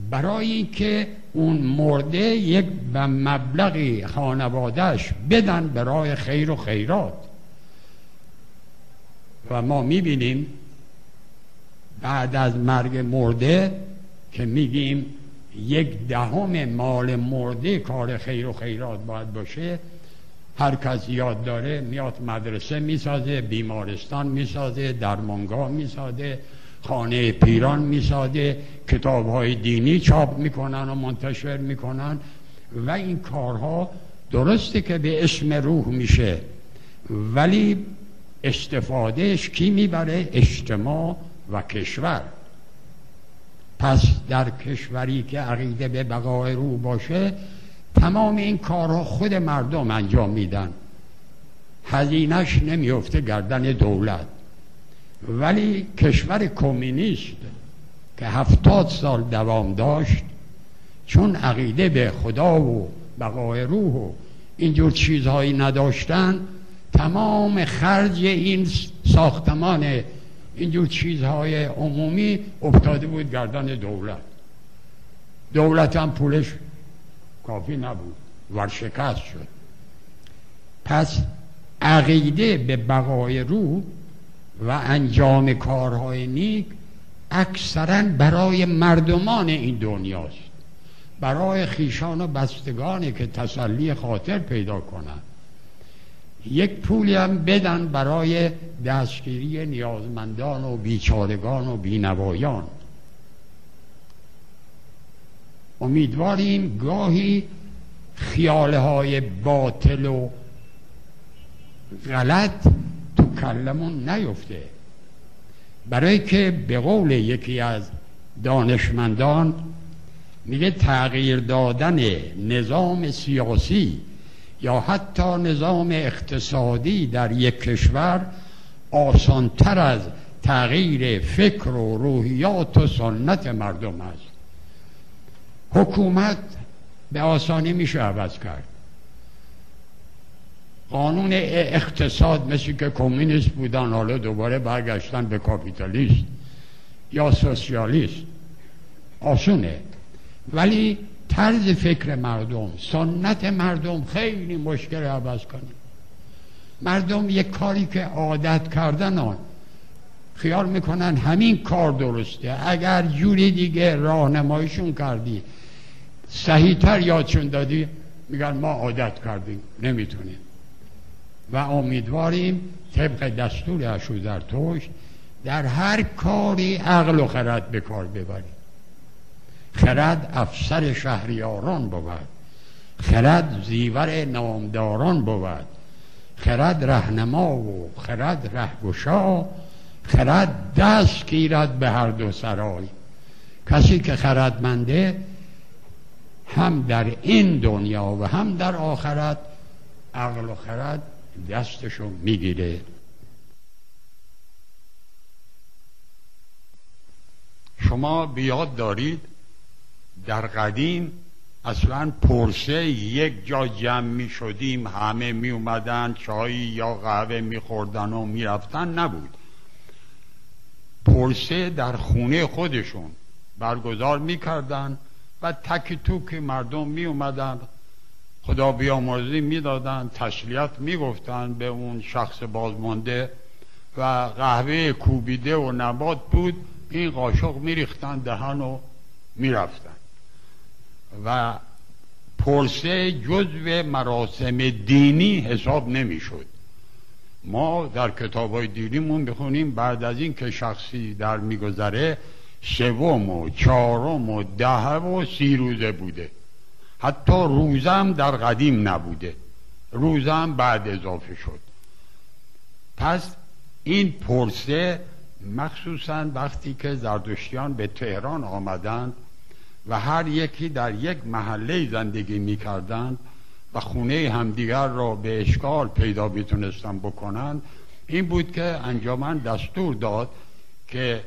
برای اینکه اون مرده یک مبلغی خانوادهش بدن برای خیر و خیرات. و ما می‌بینیم بعد از مرگ مرده که میگیم یک دهم مال مرده کار خیر و خیرات باید باشه هر کس یاد داره میاد مدرسه می‌سازه بیمارستان می‌سازه درمانگاه می‌سازه خانه پیران می‌سازه کتاب های دینی چاپ می‌کنن و منتشر می‌کنن و این کارها درسته که به اسم روح میشه ولی استفادهش کی می‌بره؟ اجتماع و کشور. پس در کشوری که عقیده به بقای روح باشه تمام این کارها خود مردم انجام میدن. هزینش نمیفته گردن دولت. ولی کشور کمونیست که هفتاد سال دوام داشت چون عقیده به خدا و بقای روح و اینجور چیزهایی نداشتن تمام خرج این ساختمان اینجور چیزهای عمومی افتاده بود گردن دولت. دولت هم پولش کافی نبود ورشکست شد. پس عقیده به بقای روح و انجام کارهای نیک اکثرا برای مردمان این دنیاست. برای خیشان و بستگانی که تسلی خاطر پیدا کنند. یک پولی هم بدن برای دستگیری نیازمندان و بیچارگان و بینوایان. امیدواریم گاهی خیالهای باطل و غلط تو کلمون نیفته. برای که به قول یکی از دانشمندان میگه تغییر دادن نظام سیاسی یا حتی نظام اقتصادی در یک کشور آسانتر از تغییر فکر و روحیات و سنت مردم است. حکومت به آسانی میشه عوض کرد. قانون اقتصاد مثل که کمونیست بودن حالا دوباره برگشتن به کاپیتالیست یا سوسیالیست آسونه. ولی طرز فکر مردم سنت مردم خیلی مشکل عوض کنه. مردم یک کاری که عادت کردن آن خیال می‌کنن همین کار درسته. اگر جوری دیگه راهنماییشون کردی صحیحتر یادشون دادی میگن ما عادت کردیم نمی‌تونیم. و امیدواریم طبق دستور در توش در هر کاری عقل و خرد به کار ببریم. خرد افسر شهریاران بود. خرد زیور نامداران بود. خرد رهنما و خرد رهگشا. خرد دست گیرد به هر دو سرای. کسی که خردمنده هم در این دنیا و هم در آخرت عقل و خرد دستشو می‌گیره. شما بیاد دارید در قدیم اصلا پرسه یک جا جمع می شدیم همه می اومدن چای یا قهوه می خوردن و می رفتن نبود. پرسه در خونه خودشون برگزار می کردن و تک توک مردم می اومدن خدا بیامرزی می دادن تسلیت می گفتن به اون شخص بازمانده و قهوه کوبیده و نبات بود. این قاشق می ریختن دهن و می رفتن. و پرسه جزو مراسم دینی حساب نمی‌شد. ما در کتاب های دینیمون بخونیم بعد از این که شخصی در میگذره سوم و چهارم و ده و سی روزه بوده. حتی روزم در قدیم نبوده. روزم بعد اضافه شد. پس این پرسه مخصوصا وقتی که زردشتیان به تهران آمدند و هر یکی در یک محله زندگی می‌کردند و خونه همدیگر را به اشکال پیدا می‌تونستن بکنند. این بود که انجامن دستور داد که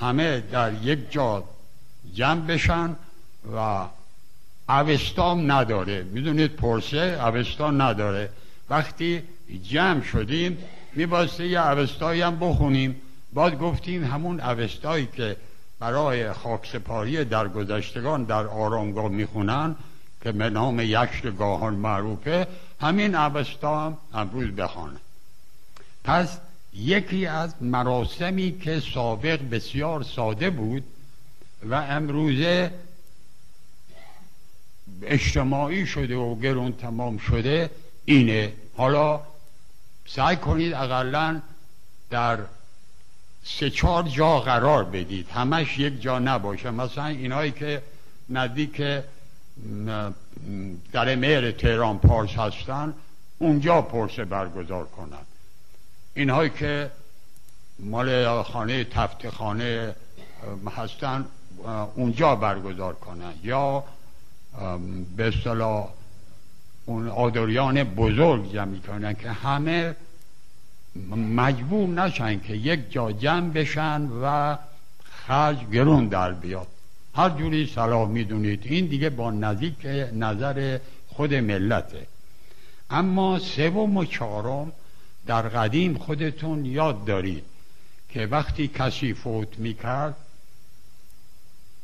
همه در یک جا جمع بشن و اوستام نداره. می‌دونید پرسه اوستا نداره. وقتی جمع شدیم میباسته یه اوستایی هم بخونیم. بعد گفتیم همون اوستایی که برای خاکسپاری در گذشتگان در آرامگاه می‌خونن که به نام گاهان معروفه همین اوستا هم امروز بخوانه. پس یکی از مراسمی که سابق بسیار ساده بود و امروزه اجتماعی شده و گرون تمام شده اینه. حالا سعی کنید اقلا در سه چهار جا قرار بدید. همش یک جا نباشه. مثلا اینایی که نزدیک در مهر تهران پارس هستن اونجا پرسه برگزار کنند اینهایی که مال خانه تفت خانه هستن اونجا برگزار کنند یا به اصطلاح اون آدوریان بزرگ جمع کنن که همه مجبور نشن که یک جا جمع بشن و خرج گرون در بیاد. هر جوری صلاح می‌دونید. این دیگه با نزدیک نظر خود ملته. اما سوم و چهارم در قدیم خودتون یاد دارید که وقتی کسی فوت می‌کرد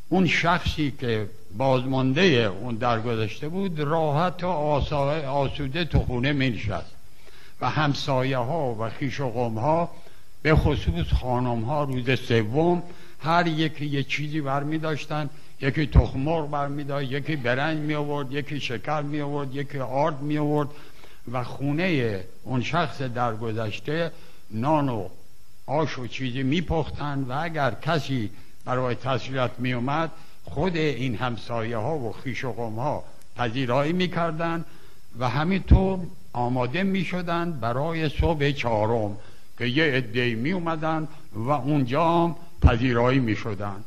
اون شخصی که بازمانده اون درگذشته بود راحت و آسوده تو خونه می و همسایه ها و خیش و قوم ها به خصوص خانم ها روز سوم هر یکی یه چیزی برمی داشتن یکی تخمر برمی داشت یکی برنج می آورد یکی شکر می آورد یکی آرد می آورد و خونه اون شخص درگذشته نان و آش و چیزی میپختن و اگر کسی برای تسلیت میومد خود این همسایه ها و خیش و قوم ها پذیرایی می‌کردن و همینطور آماده می‌شدن برای صبح چهارم که یه عده می اومدن و اونجا هم پذیرایی می شدن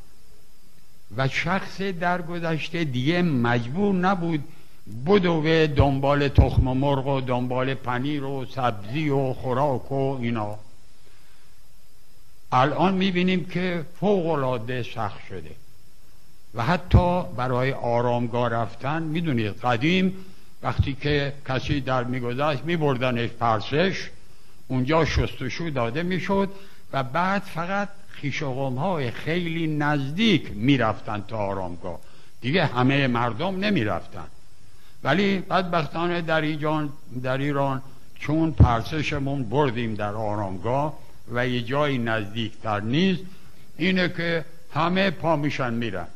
و شخص درگذشته دیگه مجبور نبود بدوه دنبال تخم مرغ و دنبال پنیر و سبزی و خوراک و اینا. الان می‌بینیم که فوق العاده سخت شده. و حتی برای آرامگاه رفتن می‌دونید قدیم وقتی که کسی در میگذشت میبردنش پرسش اونجا شستشو داده می‌شد و بعد فقط خیشقوم های خیلی نزدیک می‌رفتن تا آرامگاه. دیگه همه مردم نمی‌رفتن. ولی بدبختانه در ایران, در ایران چون پرسشمون بردیم در آرامگاه و یه جایی نزدیکتر نیست اینه که همه پا میشن میرن.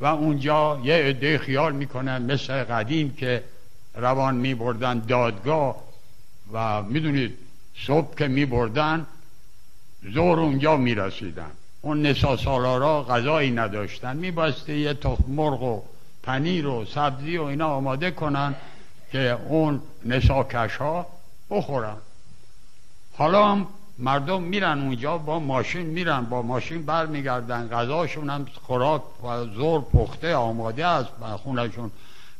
و اونجا یه عده خیال می‌کنن مثل قدیم که روان میبردن دادگاه و می‌دونید صبح که می بردن زور اونجا می رسیدن اون نسا سالارا غذایی نداشتن. می باسته یه تخم مرغ و پنیر و سبزی و اینا آماده کنن که اون نساکش ها بخورن. حالا هم مردم میرن اونجا با ماشین میرن با ماشین برمیگردن. غذاشون هم خوراک و زور پخته آماده است خونشون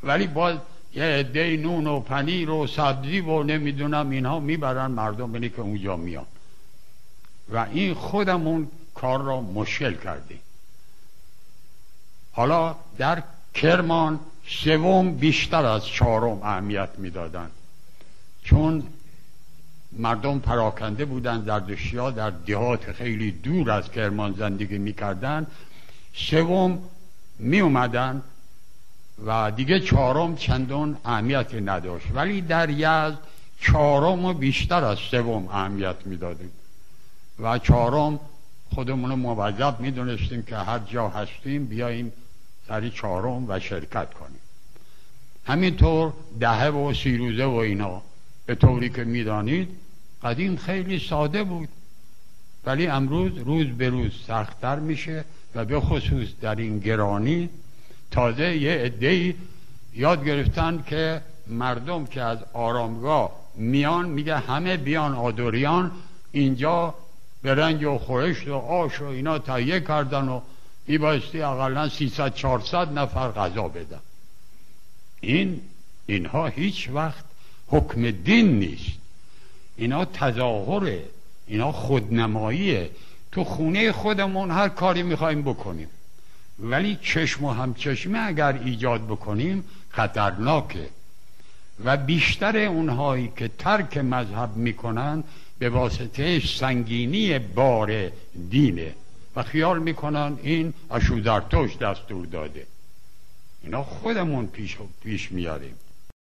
ولی باز یه عده نون و پنیر و سبزی و نمی‌دونم اینها می‌برن مردم بینی که اونجا میان. و این خودمون کار را مشکل کردیم. حالا در کرمان سوم بیشتر از چهارم اهمیت می‌دادن. چون مردم پراکنده بودن در دشیا در دهات خیلی دور از کرمان زندگی می‌کردن سوم می و دیگه چهارم چندون اهمیتی نداشت. ولی در یزد چهارم بیشتر از سوم اهمیت می‌دادیم. و چهارم خودمون رو موظف می‌دونستیم که هر جا هستیم بیاییم سری چهارم و شرکت کنیم. همینطور دهه و سیروزه و اینا. به طوری که می‌دانید قدیم خیلی ساده بود. ولی امروز روز به روز سختتر میشه و به خصوص در این گرانی تازه یه عده یاد گرفتن که مردم که از آرامگاه میان میگه همه بیان آدوریان اینجا به رنگ و خورشت و آش و اینا تهیه کردن و میبایستی اقلا 300 400 نفر غذا بدن. این اینها هیچ وقت حکم دین نیست. اینا تظاهره اینا خودنماییه. تو خونه خودمون هر کاری می‌خوایم بکنیم. ولی چشم و همچشمه اگر ایجاد بکنیم خطرناکه. و بیشتر اونهایی که ترک مذهب می‌کنن به واسطه سنگینی بار دینه. و خیال می‌کنن این اشودرتوش دستور داده. اینا خودمون پیش, پیش میاریم.